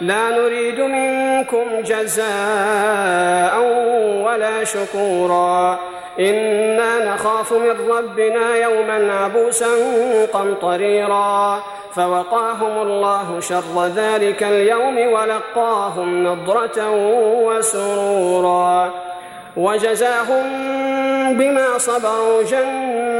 لا نريد منكم جزاء ولا شكورا. إنا نخاف من ربنا يوما عبوسا قمطريرا. فوقاهم الله شر ذلك اليوم ولقاهم نضرة وسرورا. وجزاهم بما صبروا جنة